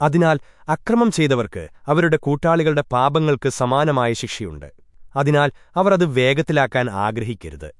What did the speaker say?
അതിനാൽ അക്രമം ചെയ്തവർക്ക് അവരുടെ കൂട്ടാളികളുടെ പാപങ്ങൾക്ക് സമാനമായ ശിക്ഷയുണ്ട്. അതിനാൽ അവർ അത് വേഗത്തിലാക്കാൻ ആഗ്രഹിക്കരുത്.